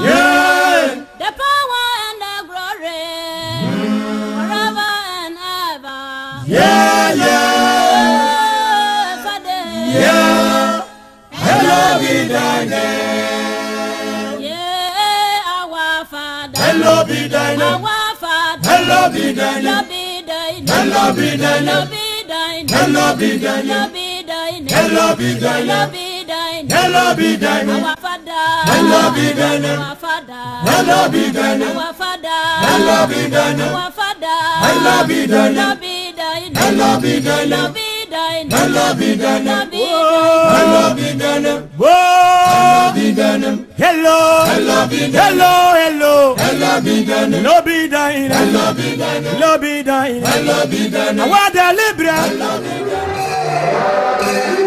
The power and the glory. Forever and ever. Yeah, yeah. Yeah. yeah. Hello be thy Yeah, our Father. Hello be thy Our Father. Hello be thy Hello be thy Hello be thy Hello be thy Hello be Hello Bidana Hello Bidana Hello Bidana Hello Bidana Hello Bidana Hello Bidana Hello Bidana Hello Bidana Hello Hello Hello Hello Hello Bidana Hello Bidana Hello Bidana Hello Bidana Hello Bidana Awada Libra Hello Bidana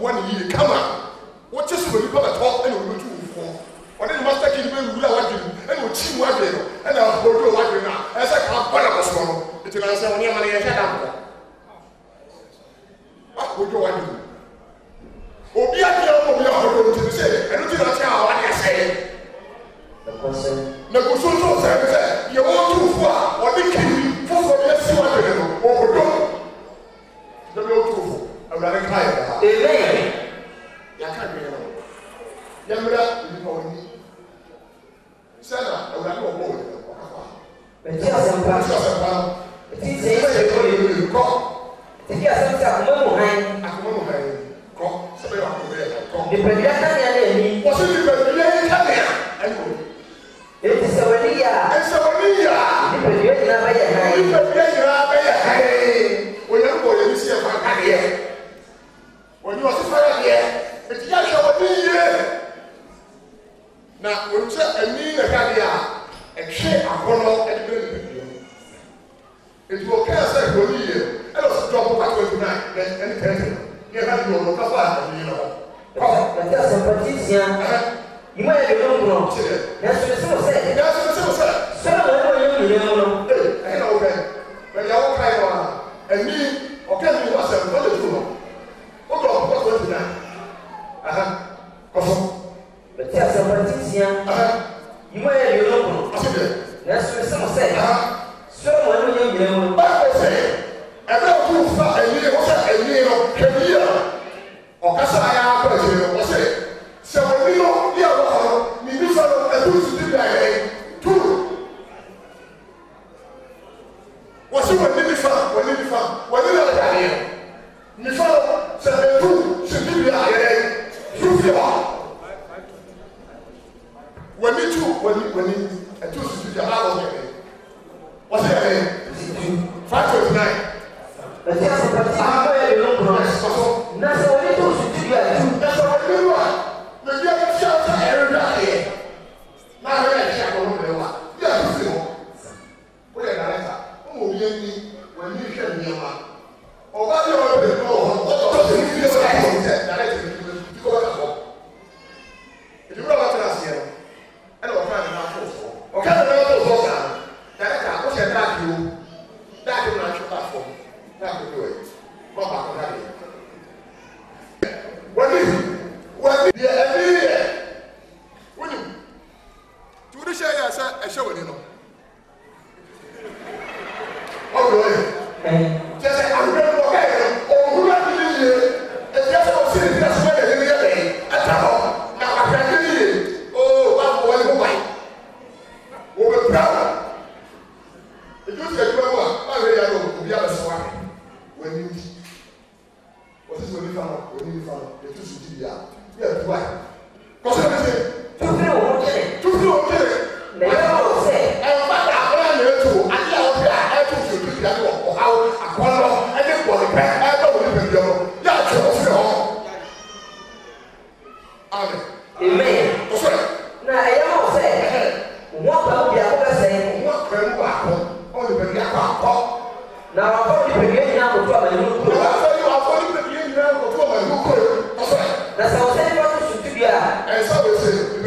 mmoa ne yie kama wɔkyɛ sɛ wɔ nipa bɛtɔ ɛna wɔbɛtu wo fɔ ɔne ne master kid bɛ wura wadwene mu ɛna ɔkyi mu adwene no ɛna abɔdwo wadwene no a ɛsɛ ka abɔ na bɔsoɔ no ɛti na sɛ wɔne ɛma no yɛhwɛ da nkɔ quer saber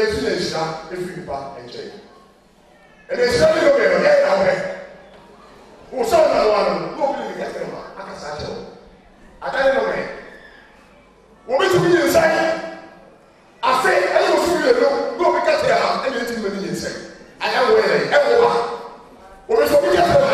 esu na ehyira efiri nipa nkyɛn ɛna ehyira bi yɛ ɔbɛn ɛyɛ na wosɔ na wa no na ne kasa ma akasa akyɛ wo atade na ɔbɛn obi tu bi yɛ nsa ase ɛyɛ osu bi yɛ no na ha ɛna eti ma yi ayɛ wɔ yɛ ɛwɔ ha obi sɔ bi kasa yɛ.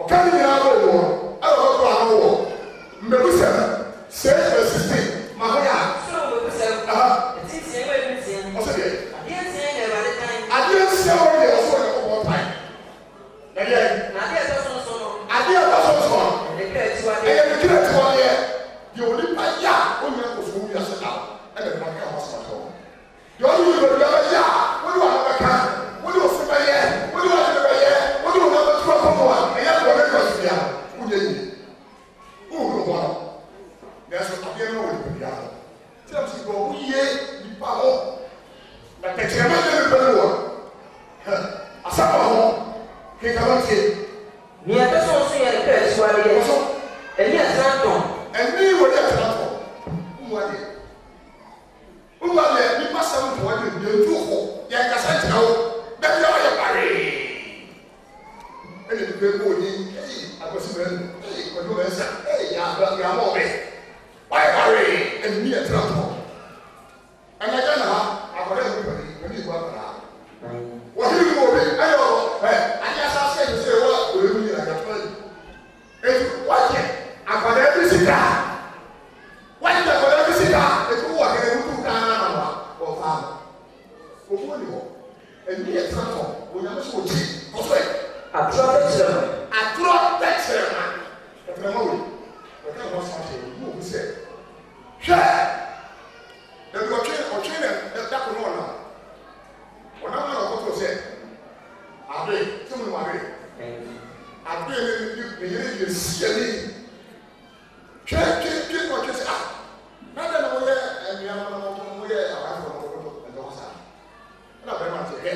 ɔka ne nyinaa bɛyɛ wɔn ね。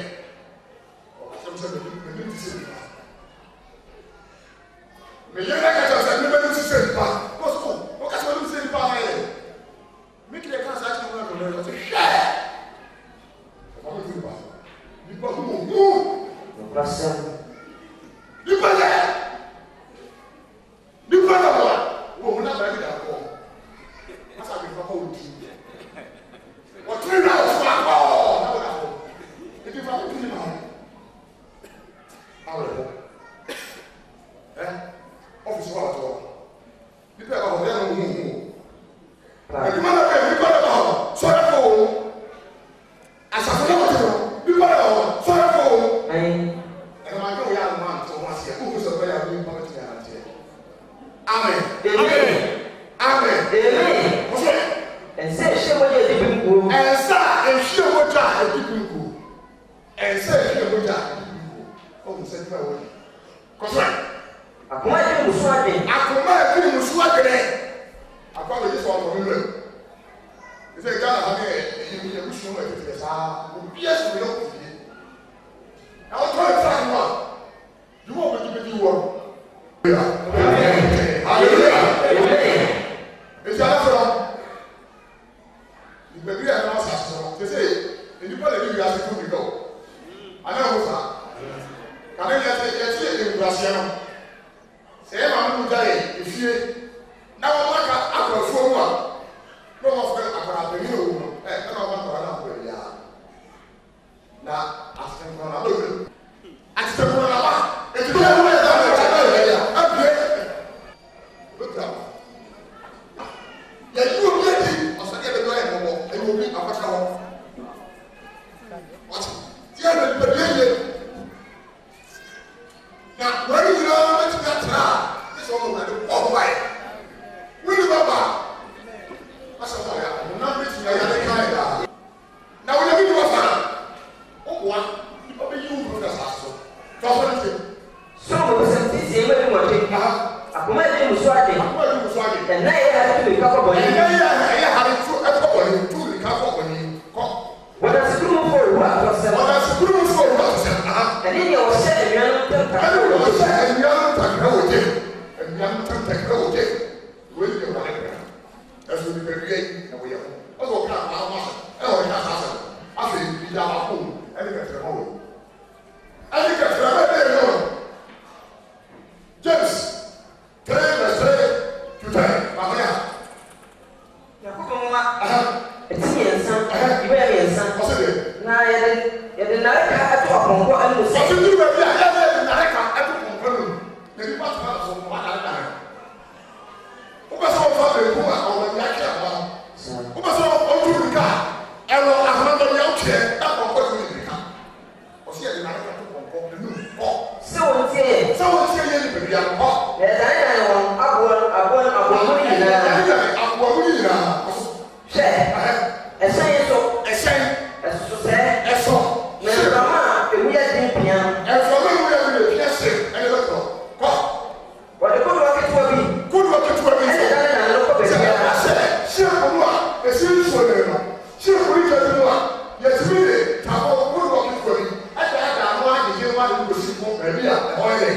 ẹbi a ɔyɛ.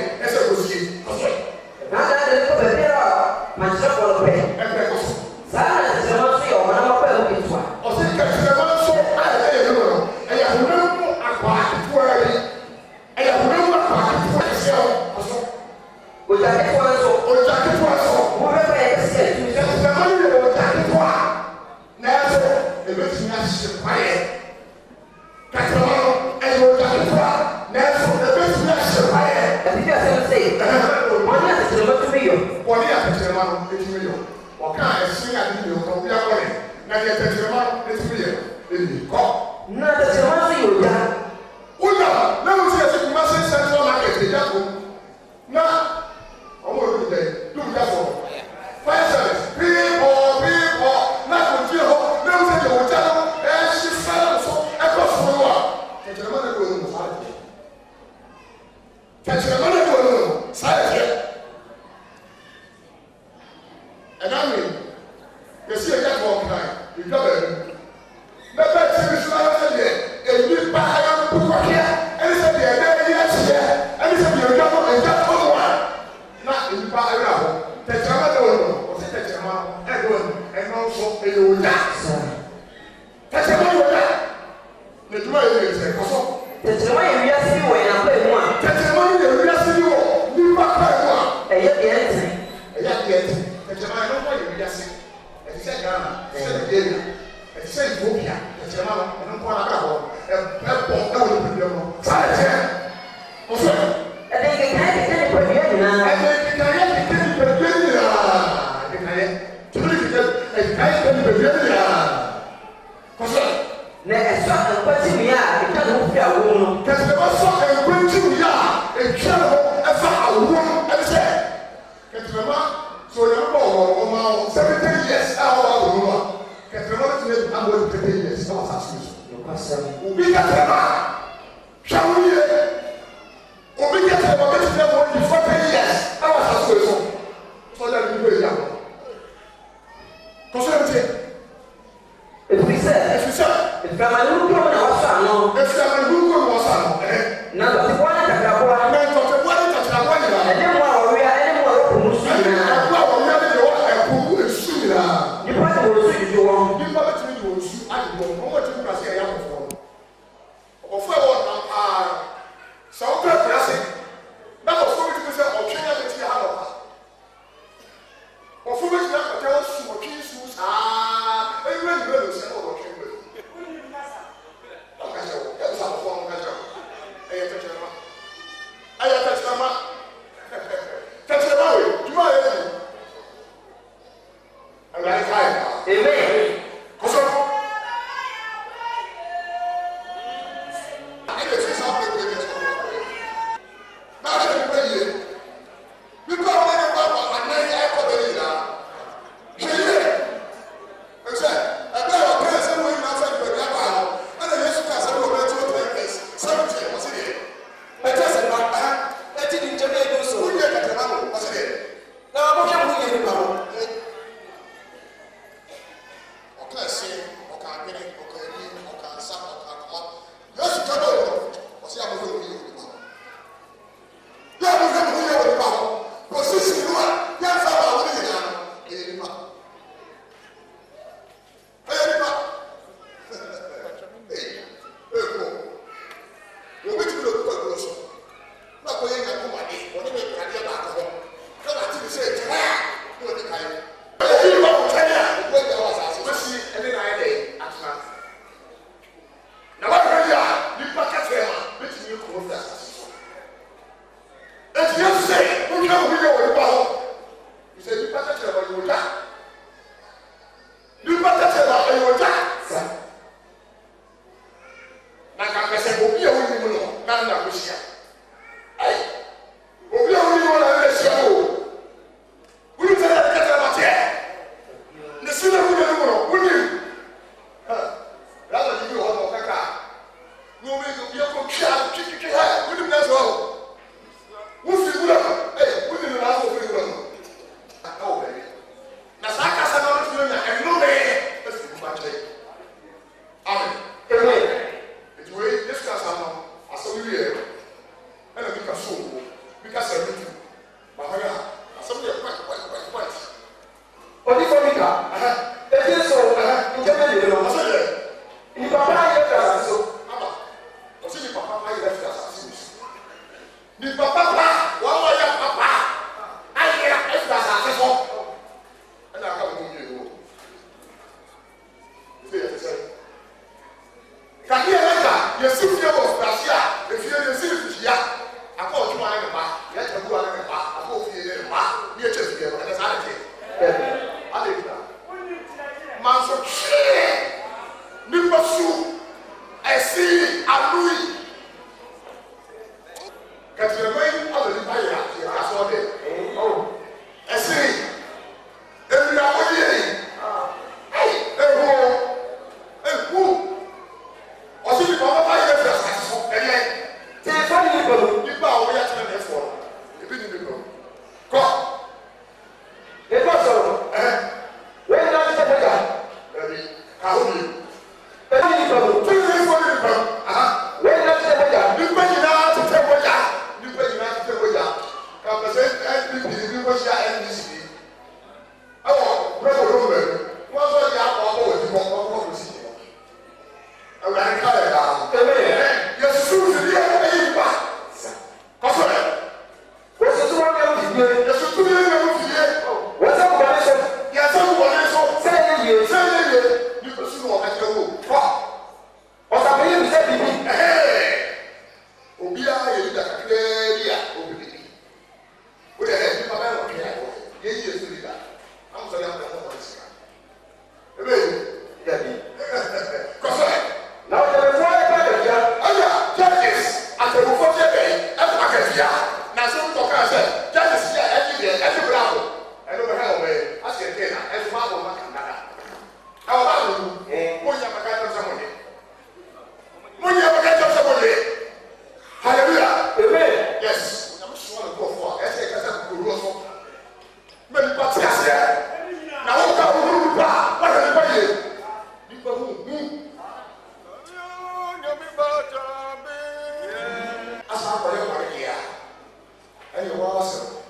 nossa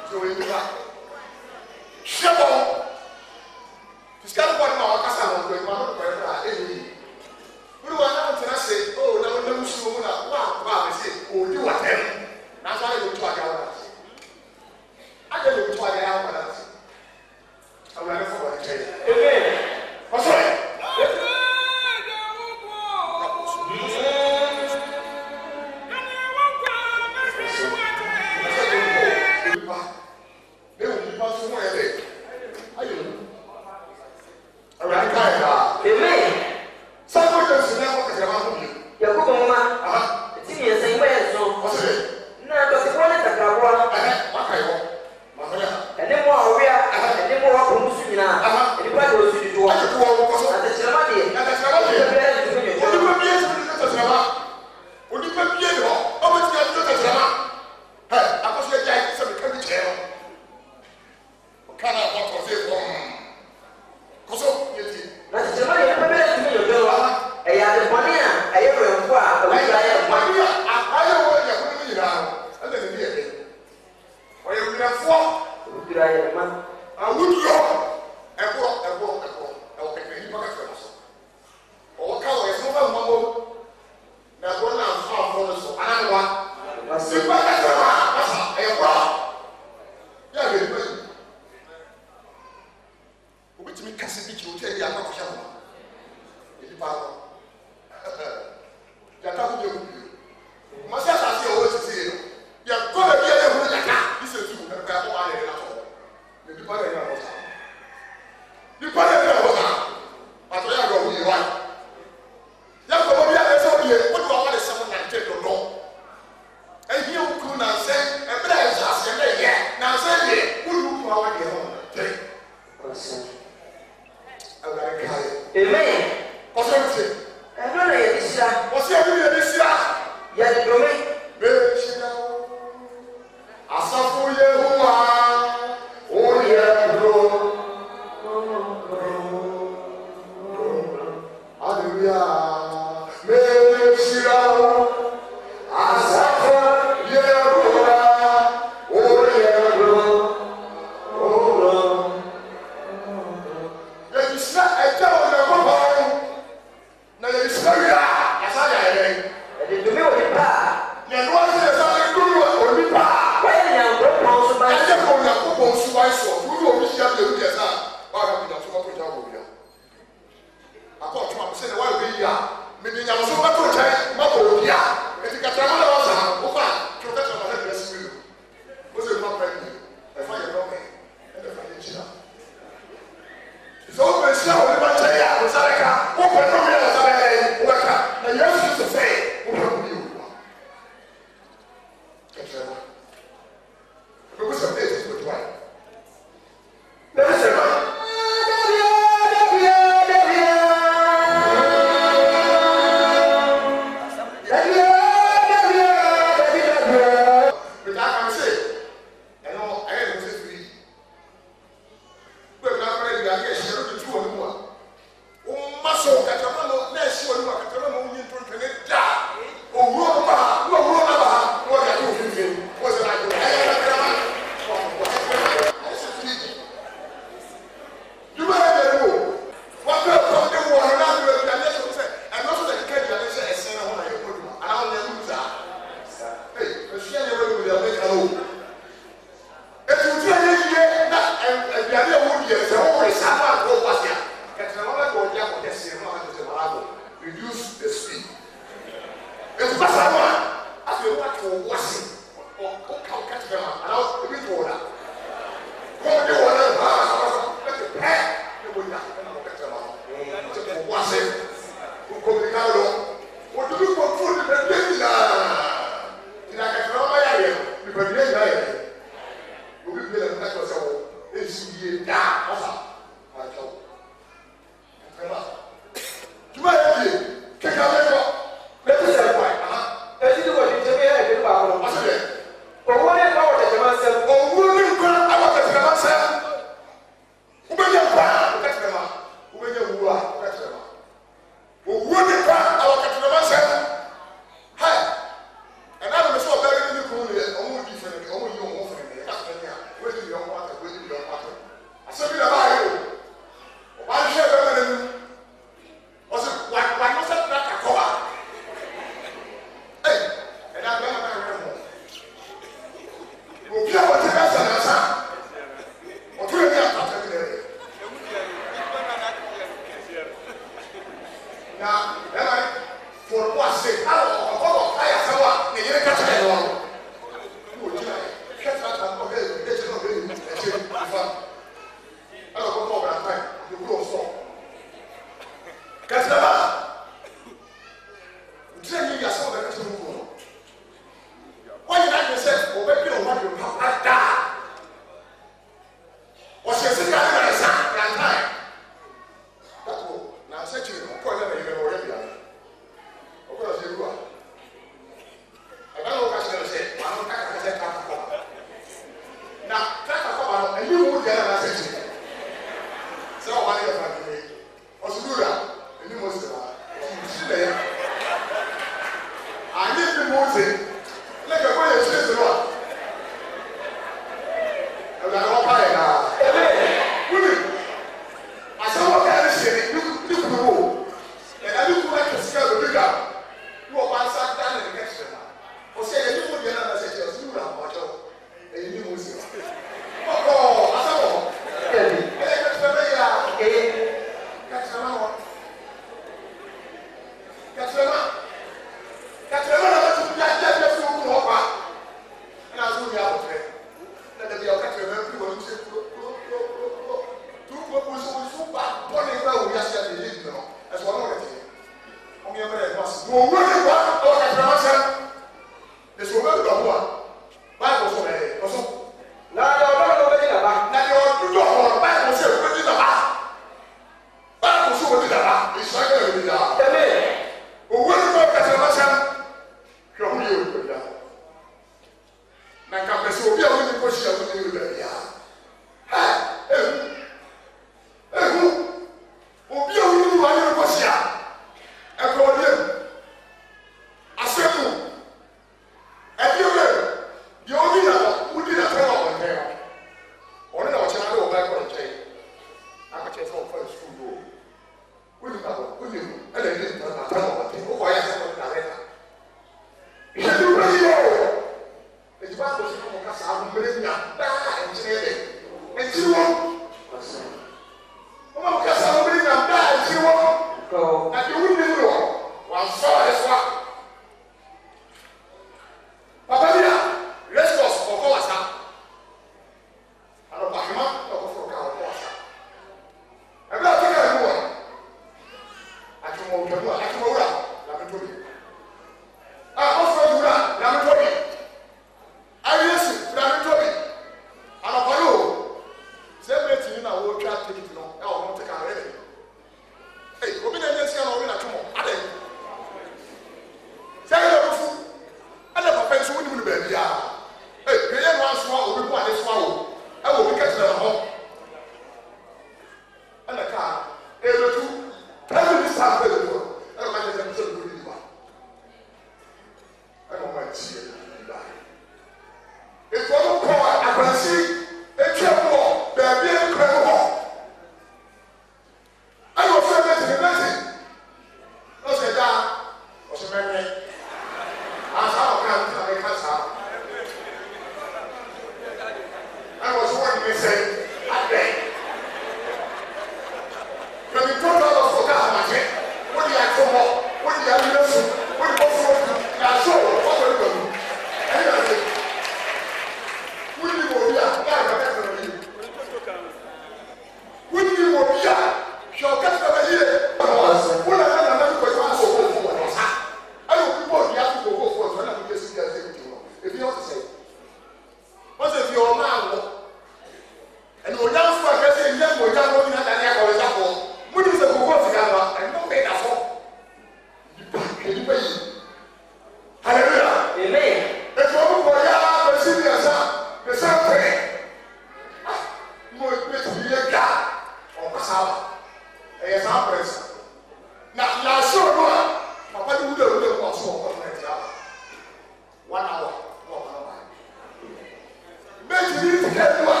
grande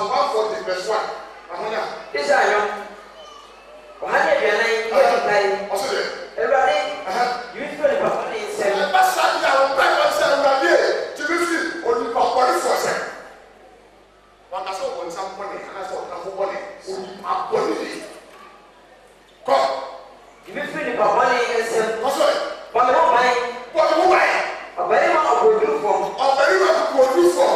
psalm one forty verse one ahonya. israel yọ ọha ní ẹbí anan yìí yóò ti ta yìí. ọsọ yẹ. ewurade yìí fi onipa kọ ní nsẹm. ẹ bá sáà di àwọn bẹ́ẹ̀ bá sẹ ewurade yẹ ti fi fi onipa kọ ní fọsẹ. wọn kà sọ wọn nsá bọ ní ẹ sọ wọn kọ bọ ní onipa bọ ní yìí. kọ. yìí fi onipa kọ ní nsẹm. ọsọ yẹ. bọ̀dọ̀ wọ́n báyìí. bọ̀dọ̀ wọ́n báyìí. ọ̀bẹ̀rẹ̀ ma ọ̀bọ̀dún fọ. ọ̀bẹ̀rẹ̀ ma ọ̀bọ̀dún fọ.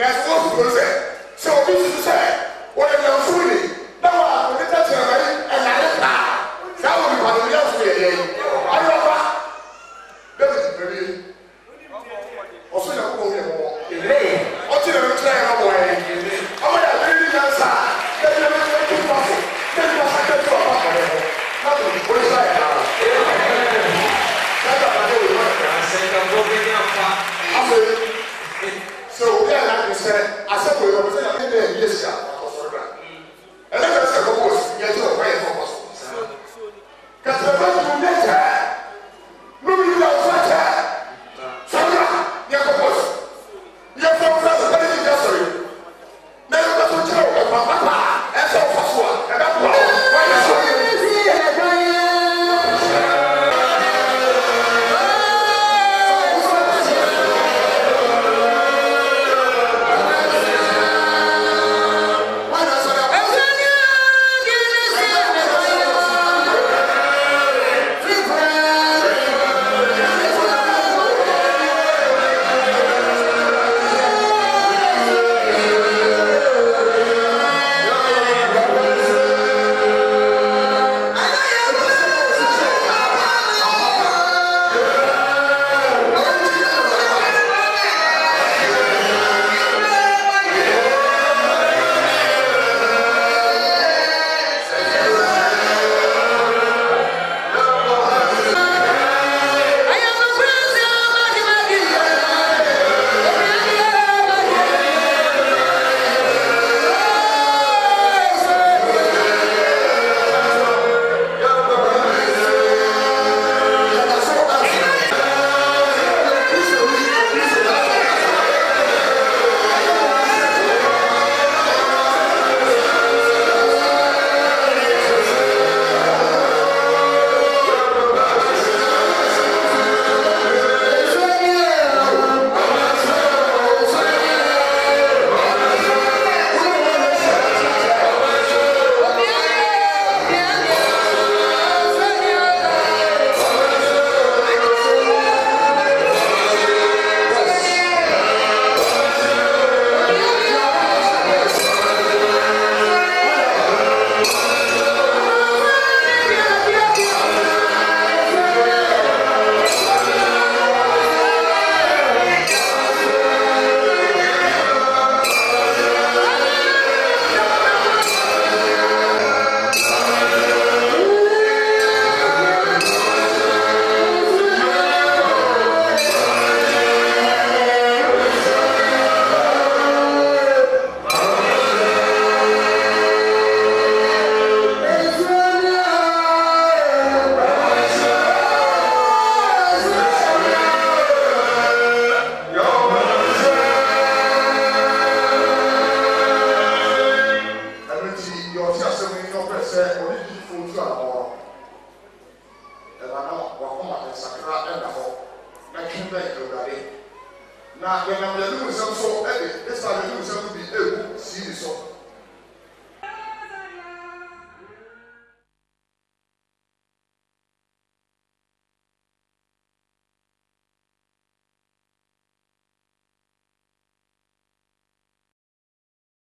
That's what I'm saying. to say. So, what you say?